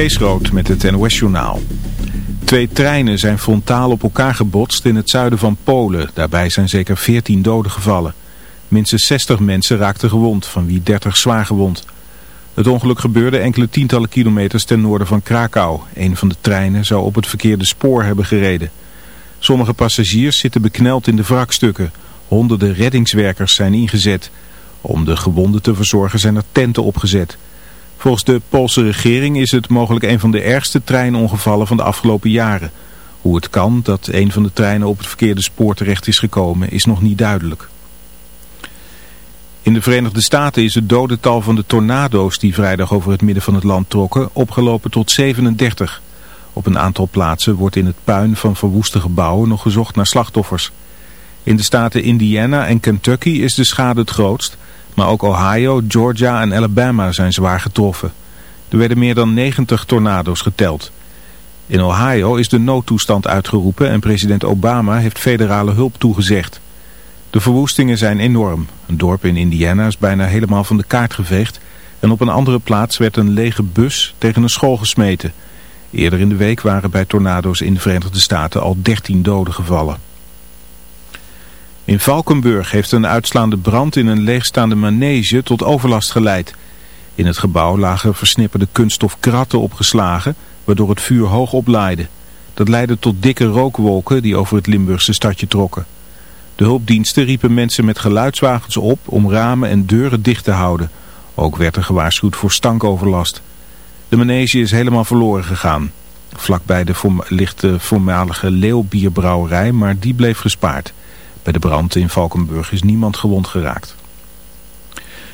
Kees Rood met het NOS-journaal. Twee treinen zijn frontaal op elkaar gebotst in het zuiden van Polen. Daarbij zijn zeker 14 doden gevallen. Minstens 60 mensen raakten gewond, van wie 30 zwaar gewond. Het ongeluk gebeurde enkele tientallen kilometers ten noorden van Krakau. Een van de treinen zou op het verkeerde spoor hebben gereden. Sommige passagiers zitten bekneld in de wrakstukken. Honderden reddingswerkers zijn ingezet. Om de gewonden te verzorgen zijn er tenten opgezet. Volgens de Poolse regering is het mogelijk een van de ergste treinongevallen van de afgelopen jaren. Hoe het kan dat een van de treinen op het verkeerde spoor terecht is gekomen is nog niet duidelijk. In de Verenigde Staten is het dodental van de tornado's die vrijdag over het midden van het land trokken opgelopen tot 37. Op een aantal plaatsen wordt in het puin van verwoeste gebouwen nog gezocht naar slachtoffers. In de staten Indiana en Kentucky is de schade het grootst... Maar ook Ohio, Georgia en Alabama zijn zwaar getroffen. Er werden meer dan 90 tornado's geteld. In Ohio is de noodtoestand uitgeroepen en president Obama heeft federale hulp toegezegd. De verwoestingen zijn enorm. Een dorp in Indiana is bijna helemaal van de kaart geveegd... en op een andere plaats werd een lege bus tegen een school gesmeten. Eerder in de week waren bij tornado's in de Verenigde Staten al 13 doden gevallen. In Valkenburg heeft een uitslaande brand in een leegstaande manege tot overlast geleid. In het gebouw lagen versnipperde kunststofkratten opgeslagen, waardoor het vuur hoog oplaaide. Dat leidde tot dikke rookwolken die over het Limburgse stadje trokken. De hulpdiensten riepen mensen met geluidswagens op om ramen en deuren dicht te houden. Ook werd er gewaarschuwd voor stankoverlast. De manege is helemaal verloren gegaan. Vlakbij de ligt de voormalige Leeuwbierbrouwerij, maar die bleef gespaard. Bij de brand in Valkenburg is niemand gewond geraakt.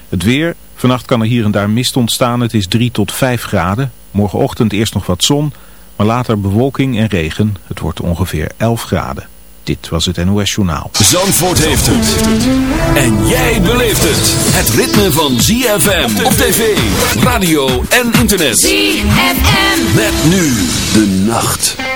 Het weer. Vannacht kan er hier en daar mist ontstaan. Het is 3 tot 5 graden. Morgenochtend eerst nog wat zon, maar later bewolking en regen. Het wordt ongeveer 11 graden. Dit was het NOS Journaal. Zandvoort heeft het. En jij beleeft het. Het ritme van ZFM op tv, radio en internet. ZFM. Met nu de nacht.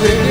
There's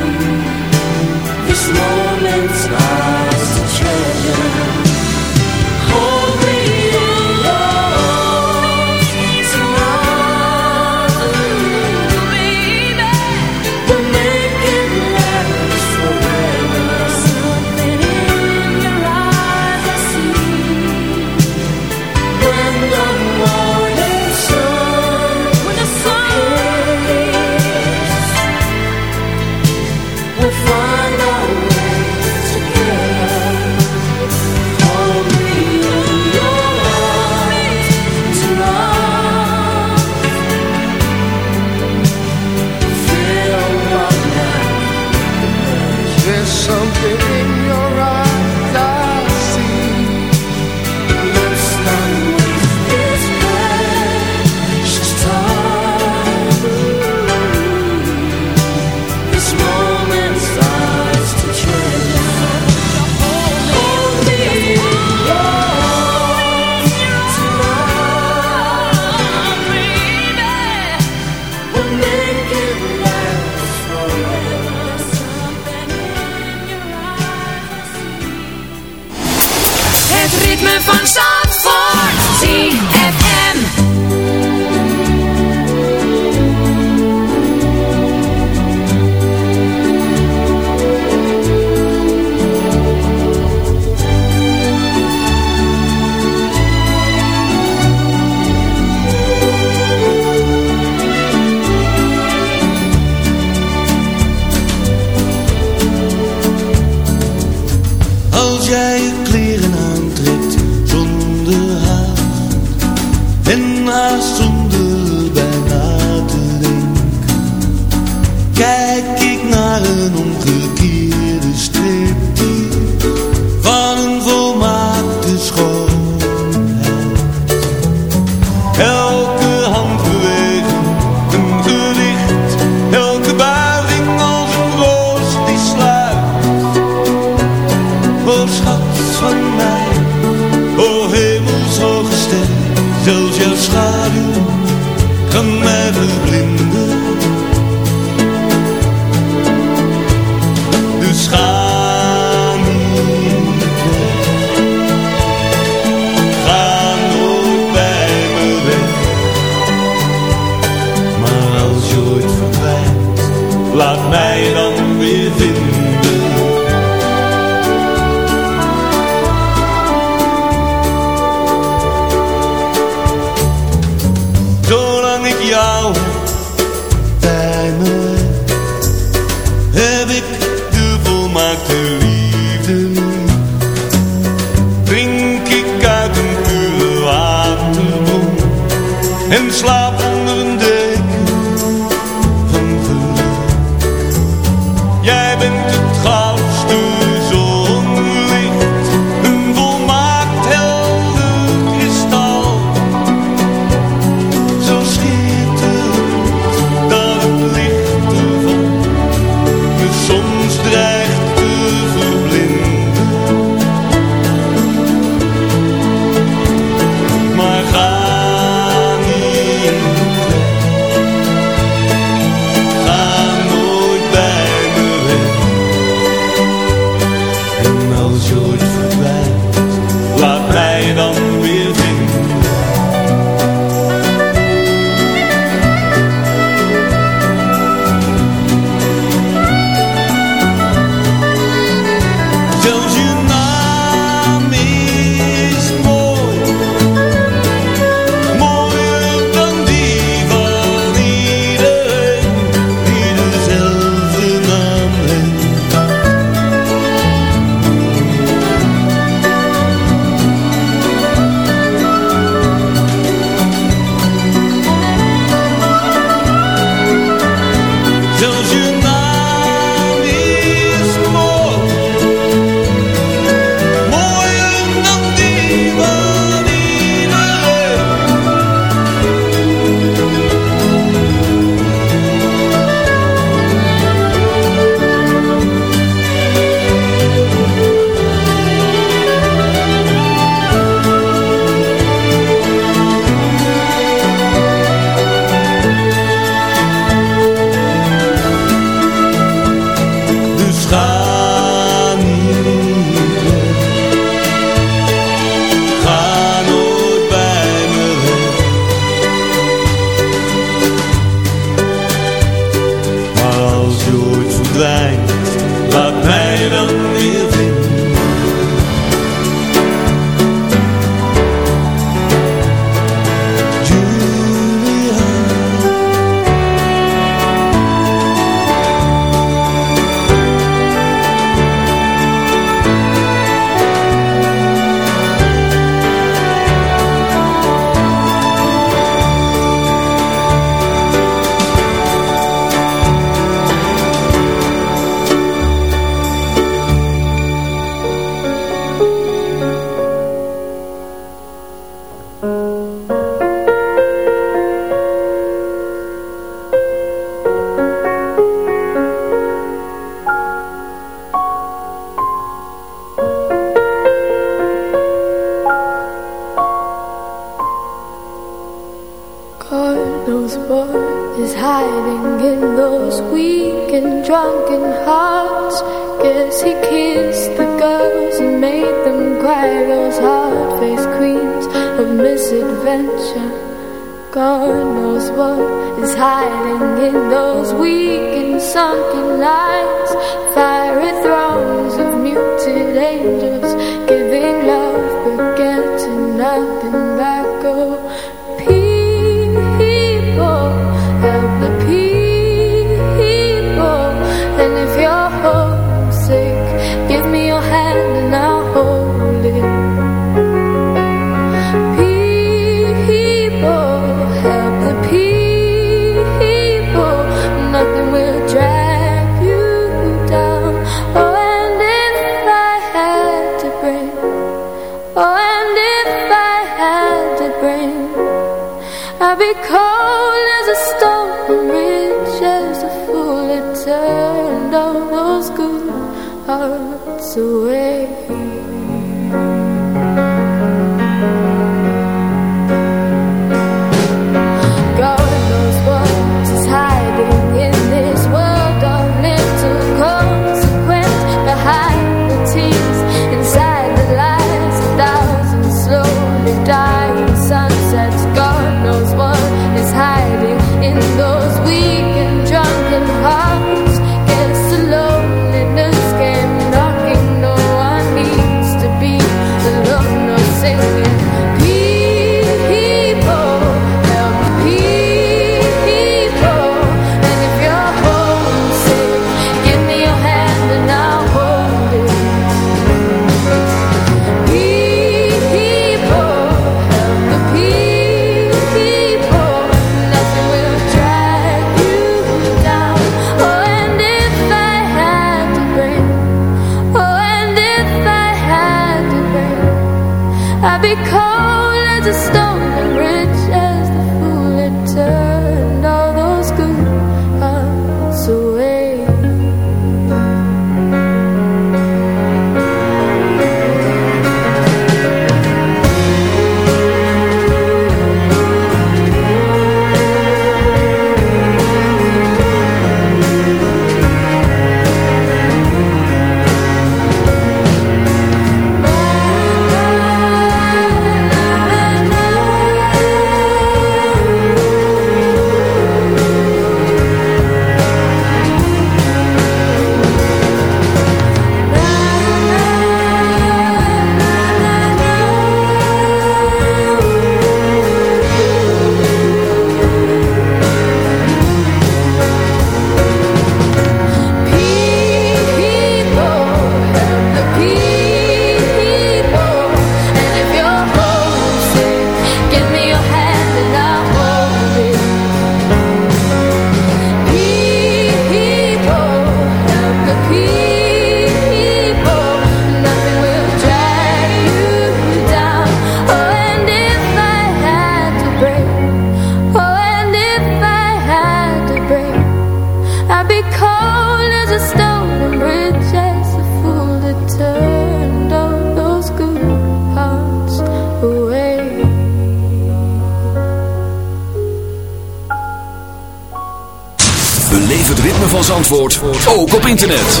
internet.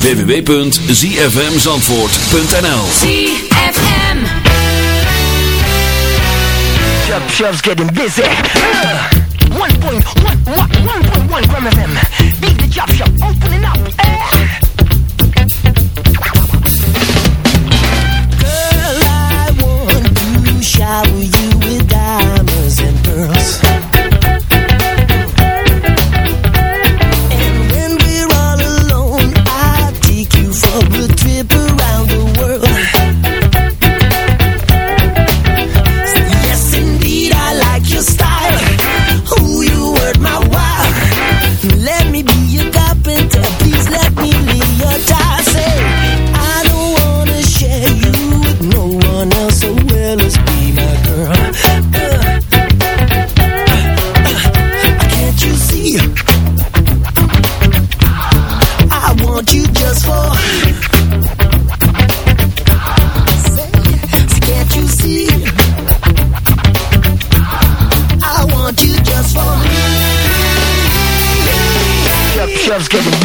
www.zfmzandvoort.nl ZFM Chub Chub's getting busy. 1.1 1.1 gram of them. Shelves getting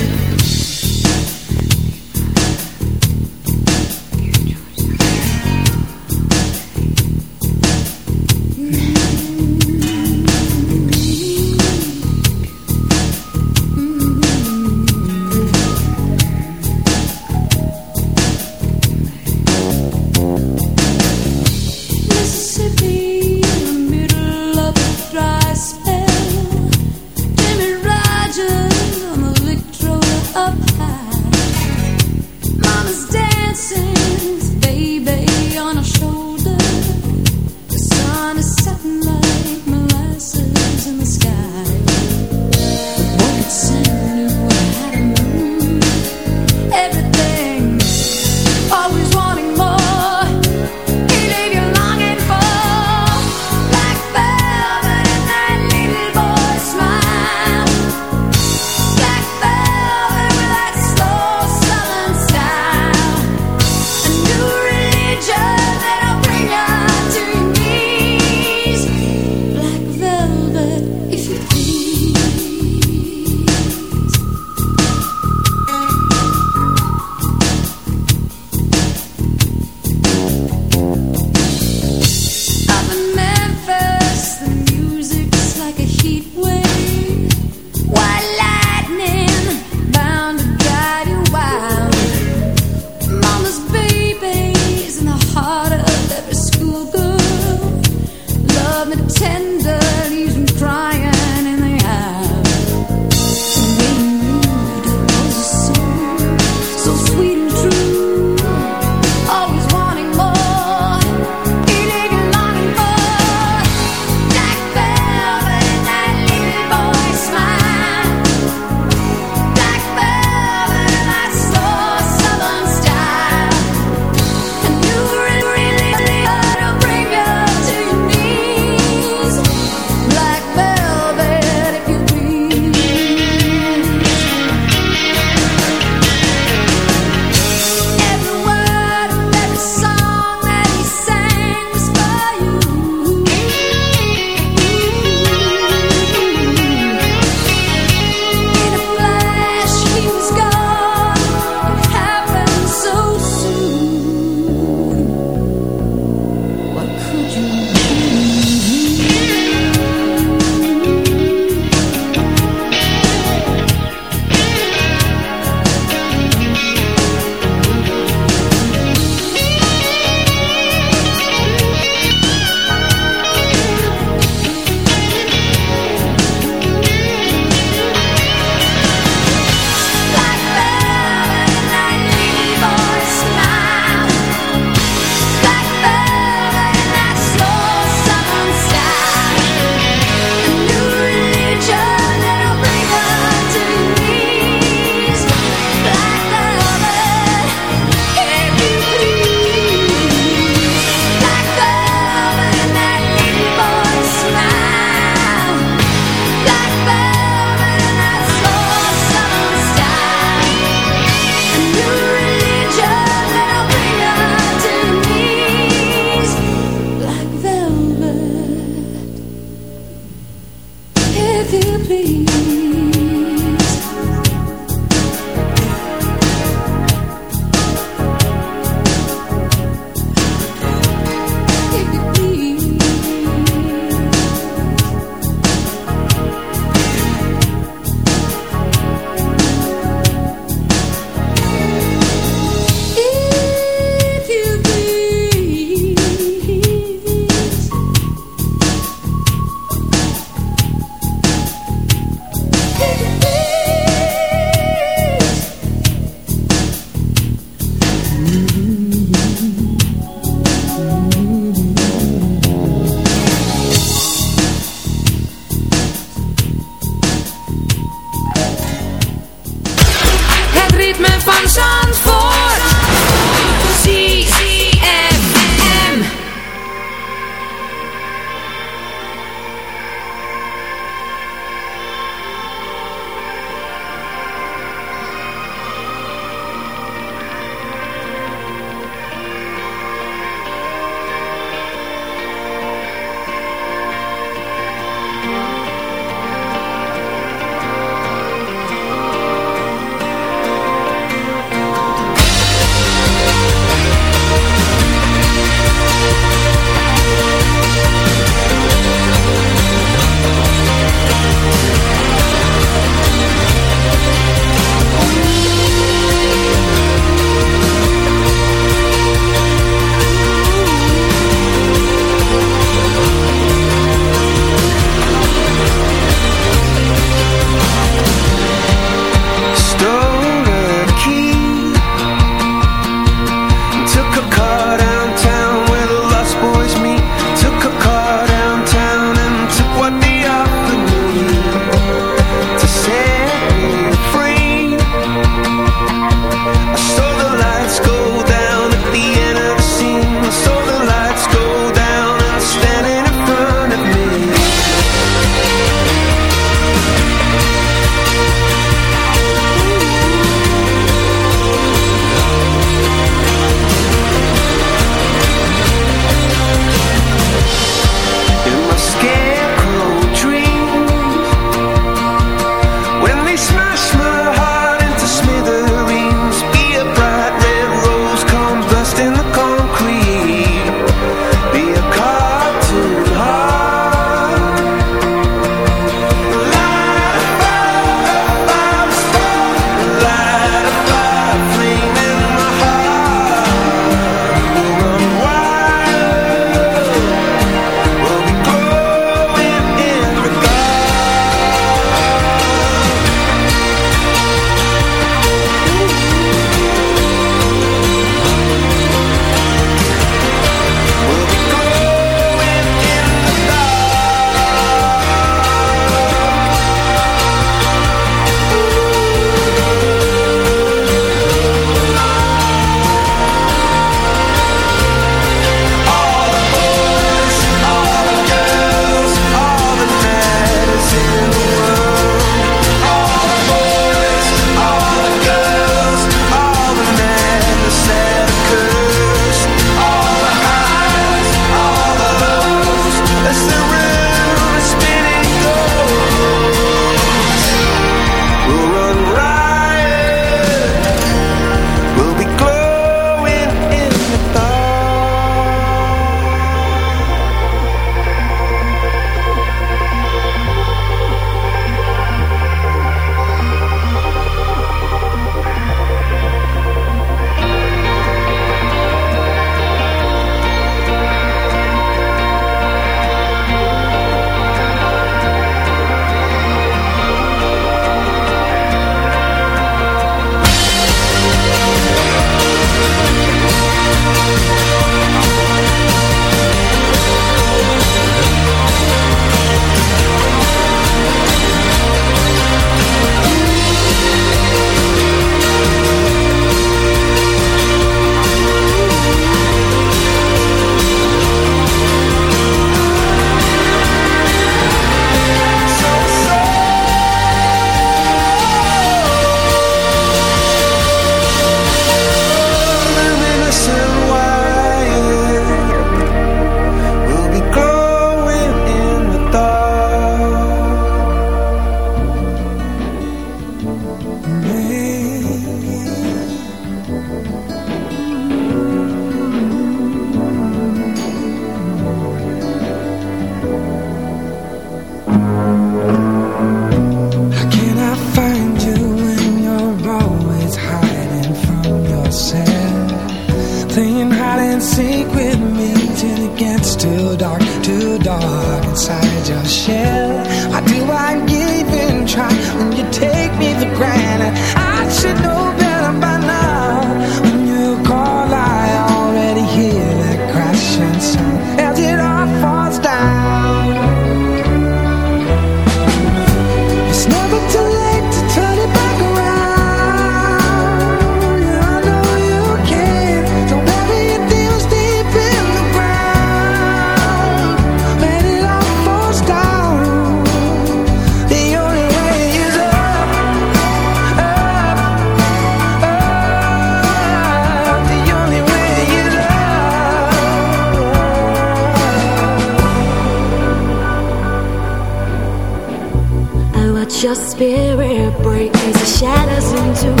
it shatters into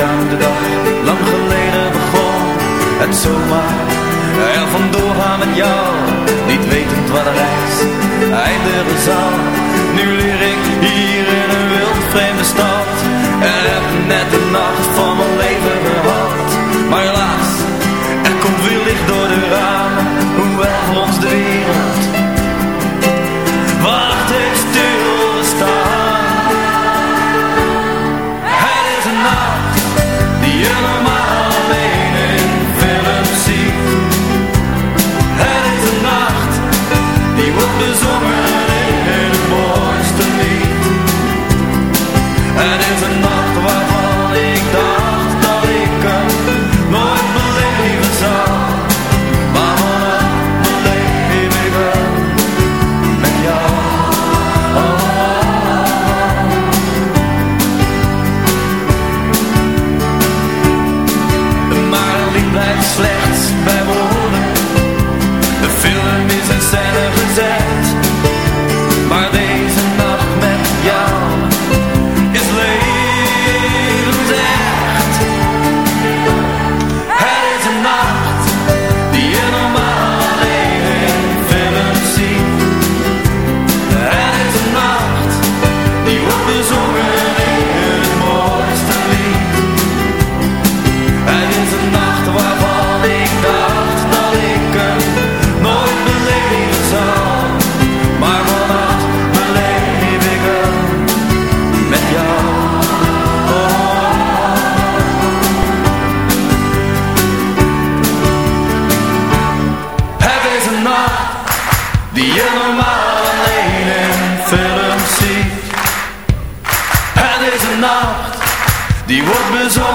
De dag lang geleden begon. Het zomaar er vandoor gaan met jou, niet wetend wat de reis eindigen zal.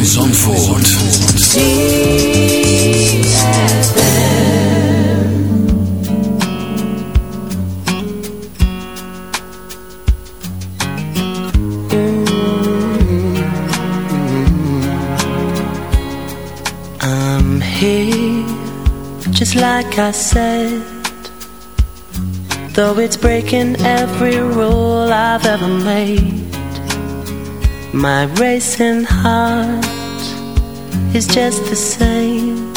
van Zandvoort. I'm here, just like I said. Though it's breaking every rule I've ever made. My racing heart is just the same.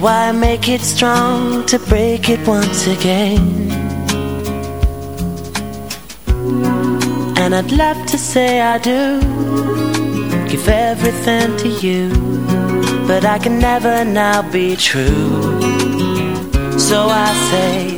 Why make it strong to break it once again? And I'd love to say I do Give everything to you But I can never now be true So I say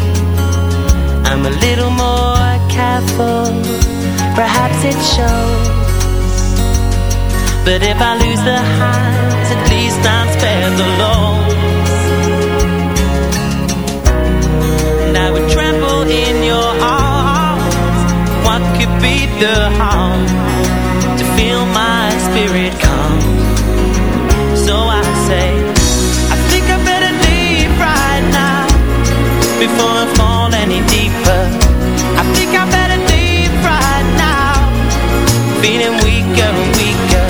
I'm a little more careful. Perhaps it shows. But if I lose the highs At least I'm spared the lows And I would tremble in your arms. What could be the harm To feel my spirit calm? So I say I think I better leave right now Before I fall any deeper Feeling weaker and weaker.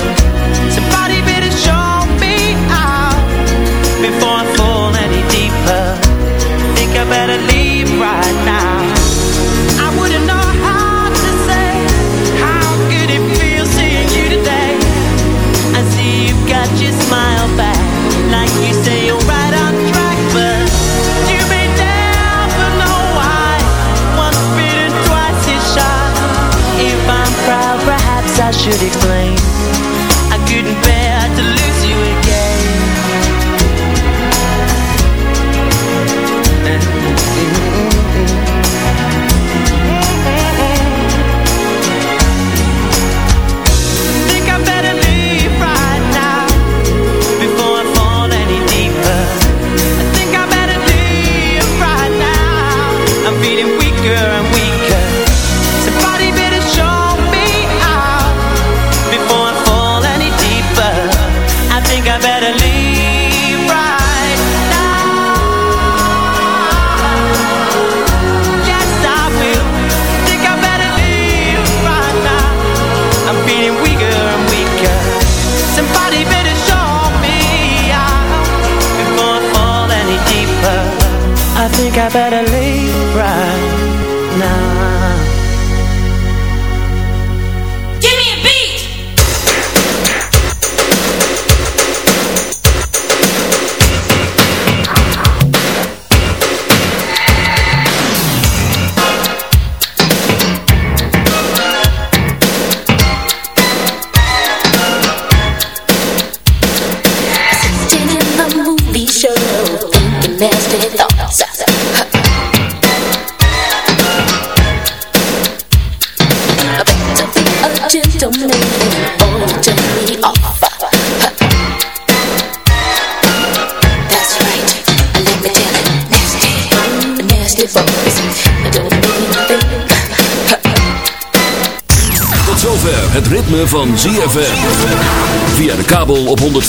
Somebody better show me out Before I fall any deeper. Think I better should explain